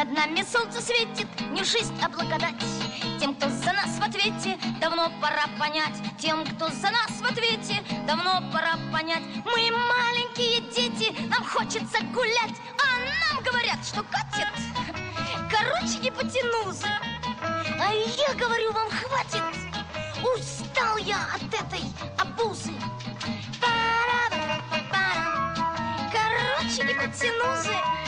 Над нами солнце светит, не жизнь, а благодать. Тем, кто за нас в ответе, давно пора понять. Тем, кто за нас в ответе, давно пора понять. Мы маленькие дети, нам хочется гулять А нам говорят, что катит Короче, не потянусь А я говорю, вам хватит. Устал я от этой обузы. Короче, не потянусь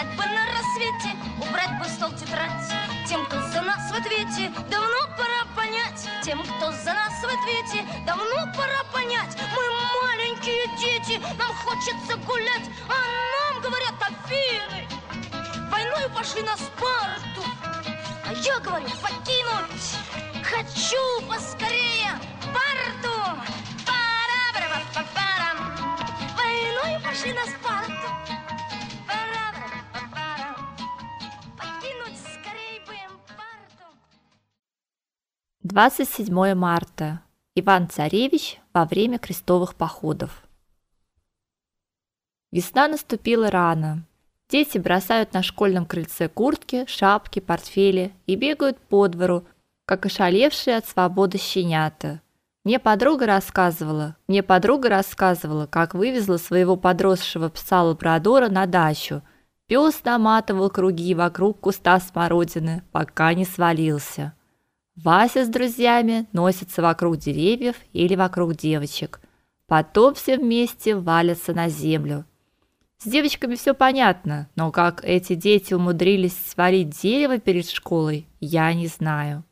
встать бы на рассвете, убрать бы стол тетрадь. Тем, кто за нас в ответе, давно пора понять. Тем, кто за нас в ответе, давно пора понять. Мы маленькие дети, нам хочется гулять А нам говорят Афины. Войною пошли на Спарту А я говорю покинуть. Хочу поскорее Спарту. Войною пошли на Спарту 27 марта. Иван-царевич во время крестовых походов. Весна наступила рано. Дети бросают на школьном крыльце куртки, шапки, портфели и бегают по двору, как ошалевшие от свободы щенята. Мне подруга рассказывала, мне подруга рассказывала, как вывезла своего подросшего пса лабрадора на дачу. Пес наматывал круги вокруг куста смородины, пока не свалился. Вася с друзьями носится вокруг деревьев или вокруг девочек. Потом все вместе валятся на землю. С девочками все понятно, но как эти дети умудрились сварить дерево перед школой, я не знаю.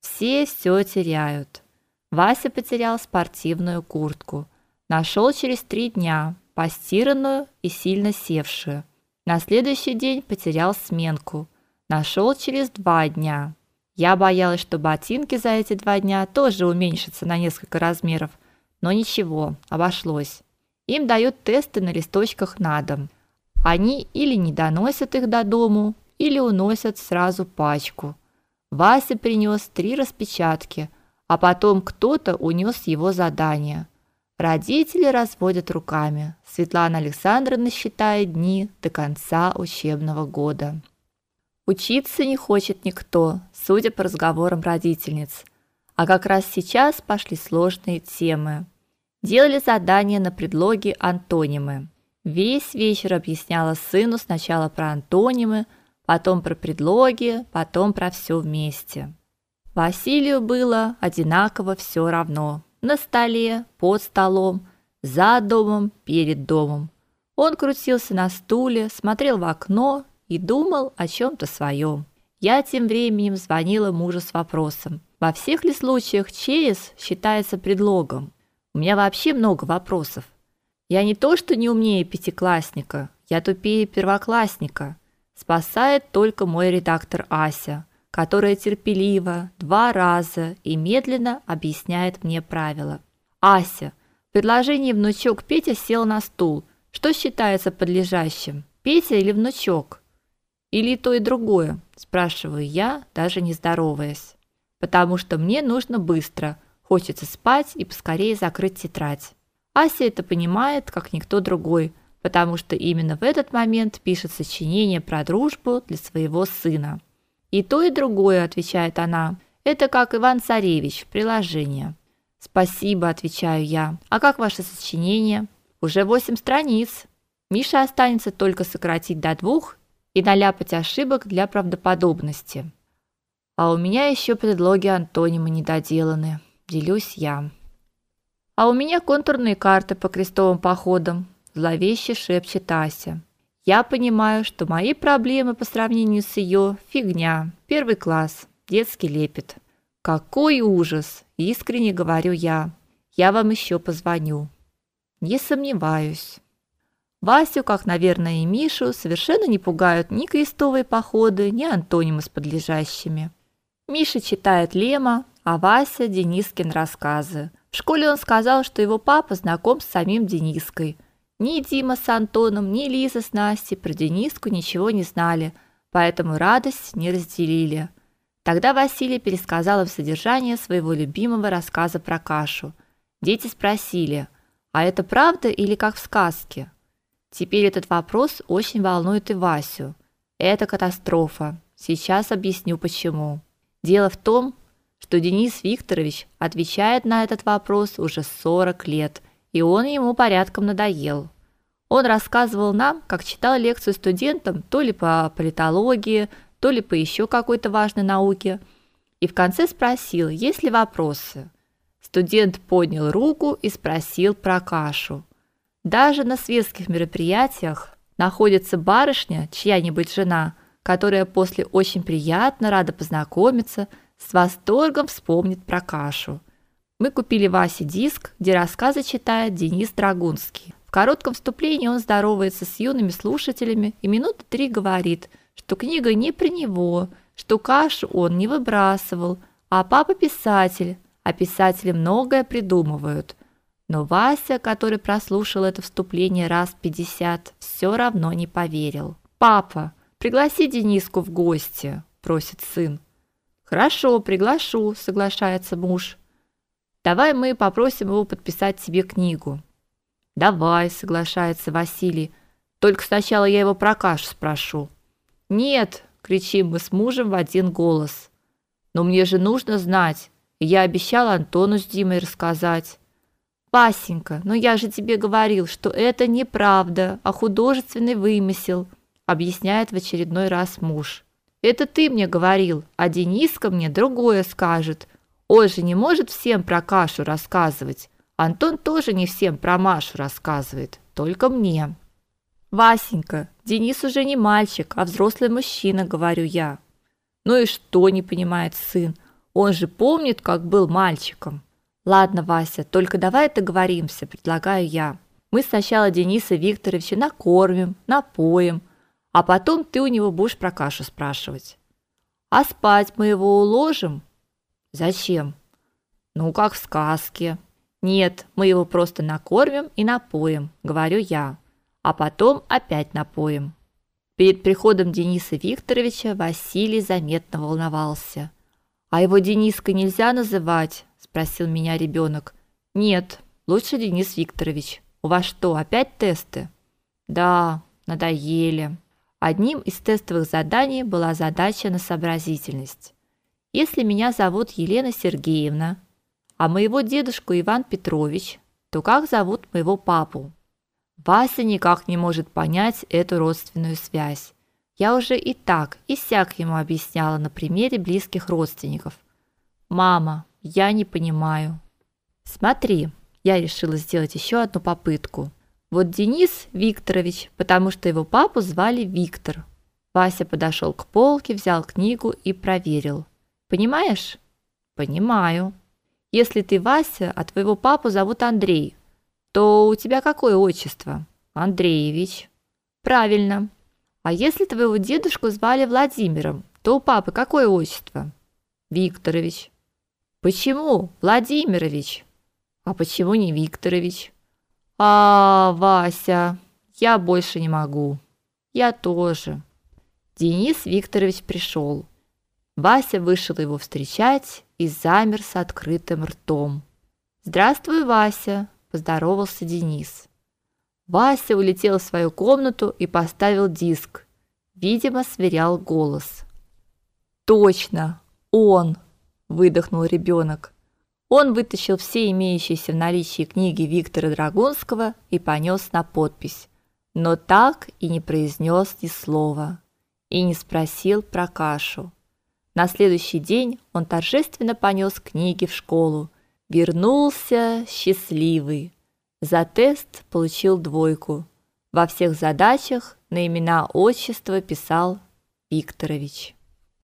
Все все теряют. Вася потерял спортивную куртку. Нашел через три дня, постиранную и сильно севшую. На следующий день потерял сменку. Нашел через два дня. Я боялась, что ботинки за эти два дня тоже уменьшатся на несколько размеров, но ничего, обошлось. Им дают тесты на листочках на дом. Они или не доносят их до дому, или уносят сразу пачку. Вася принес три распечатки, а потом кто-то унес его задание. Родители разводят руками. Светлана Александровна считает дни до конца учебного года. Учиться не хочет никто, судя по разговорам родительниц. А как раз сейчас пошли сложные темы. Делали задания на предлоги антонимы. Весь вечер объясняла сыну сначала про антонимы, потом про предлоги, потом про все вместе. Василию было одинаково все равно. На столе, под столом, за домом, перед домом. Он крутился на стуле, смотрел в окно и думал о чем то своем. Я тем временем звонила мужу с вопросом: во всех ли случаях через считается предлогом? У меня вообще много вопросов. Я не то, что не умнее пятиклассника, я тупее первоклассника. Спасает только мой редактор Ася, которая терпеливо два раза и медленно объясняет мне правила. Ася, в предложении внучок Петя сел на стул. Что считается подлежащим? Петя или внучок? Или то и другое? спрашиваю я, даже не здороваясь. Потому что мне нужно быстро, хочется спать и поскорее закрыть тетрадь. Ася это понимает, как никто другой, потому что именно в этот момент пишет сочинение про дружбу для своего сына. И то, и другое, отвечает она. Это как Иван Царевич, приложение. Спасибо, отвечаю я. А как ваше сочинение? Уже восемь страниц. Миша останется только сократить до двух и наляпать ошибок для правдоподобности. А у меня еще предлоги антонимы недоделаны. Делюсь я. А у меня контурные карты по крестовым походам, зловеще шепчет Ася. Я понимаю, что мои проблемы по сравнению с ее фигня. Первый класс, детский лепет. Какой ужас, искренне говорю я. Я вам еще позвоню. Не сомневаюсь. Васю, как, наверное, и Мишу, совершенно не пугают ни крестовые походы, ни антонимы с подлежащими. Миша читает Лема, а Вася Денискин рассказы. В школе он сказал, что его папа знаком с самим Дениской. Ни Дима с Антоном, ни Лиза с Настей про Дениску ничего не знали, поэтому радость не разделили. Тогда Василий пересказал им содержание своего любимого рассказа про кашу. Дети спросили: А это правда или как в сказке? Теперь этот вопрос очень волнует и Васю. Это катастрофа. Сейчас объясню почему. Дело в том, что Денис Викторович отвечает на этот вопрос уже 40 лет, и он ему порядком надоел. Он рассказывал нам, как читал лекцию студентам то ли по политологии, то ли по еще какой-то важной науке, и в конце спросил, есть ли вопросы. Студент поднял руку и спросил про кашу. Даже на светских мероприятиях находится барышня, чья-нибудь жена, которая после очень приятно рада познакомиться, с восторгом вспомнит про кашу. Мы купили Васе диск, где рассказы читает Денис Драгунский. В коротком вступлении он здоровается с юными слушателями и минуты три говорит, что книга не про него, что кашу он не выбрасывал, а папа писатель, а писатели многое придумывают. Но Вася, который прослушал это вступление раз пятьдесят, все равно не поверил. «Папа, пригласи Дениску в гости», – просит сын. «Хорошо, приглашу», – соглашается муж. «Давай мы попросим его подписать себе книгу». Давай, соглашается Василий. Только сначала я его про кашу спрошу. Нет, кричим мы с мужем в один голос. Но мне же нужно знать. Я обещал Антону с Димой рассказать. Васенька, но я же тебе говорил, что это неправда, а художественный вымысел, объясняет в очередной раз муж. Это ты мне говорил, а Дениска мне другое скажет. Он же не может всем про кашу рассказывать. Антон тоже не всем про Машу рассказывает, только мне. Васенька, Денис уже не мальчик, а взрослый мужчина, говорю я. Ну и что, не понимает сын. Он же помнит, как был мальчиком. Ладно, Вася, только давай договоримся, предлагаю я. Мы сначала Дениса Викторовича накормим, напоим, а потом ты у него будешь про кашу спрашивать. А спать мы его уложим? Зачем? Ну, как в сказке. Нет, мы его просто накормим и напоим, говорю я. А потом опять напоим. Перед приходом Дениса Викторовича Василий заметно волновался. А его Дениской нельзя называть, спросил меня ребенок. Нет, лучше Денис Викторович. У вас что, опять тесты? Да, надоели. Одним из тестовых заданий была задача на сообразительность. Если меня зовут Елена Сергеевна, а моего дедушку Иван Петрович, то как зовут моего папу? Вася никак не может понять эту родственную связь. Я уже и так, и сяк ему объясняла на примере близких родственников. Мама, я не понимаю. Смотри, я решила сделать еще одну попытку. Вот Денис Викторович, потому что его папу звали Виктор. Вася подошел к полке, взял книгу и проверил. Понимаешь? Понимаю. Если ты Вася, а твоего папу зовут Андрей, то у тебя какое отчество? Андреевич. Правильно. А если твоего дедушку звали Владимиром, то у папы какое отчество? Викторович. Почему Владимирович? А почему не Викторович? А, Вася, я больше не могу. Я тоже. Денис Викторович пришел. Вася вышел его встречать и замер с открытым ртом. "Здравствуй, Вася", поздоровался Денис. Вася улетел в свою комнату и поставил диск. Видимо, сверял голос. Точно, он, выдохнул ребенок. Он вытащил все имеющиеся в наличии книги Виктора Драгунского и понес на подпись, но так и не произнес ни слова и не спросил про кашу. На следующий день он торжественно понес книги в школу. Вернулся счастливый. За тест получил двойку. Во всех задачах на имена отчества писал Викторович.